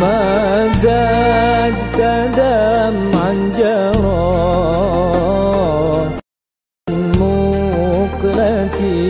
ما زادت دمعا جرى. مقلتي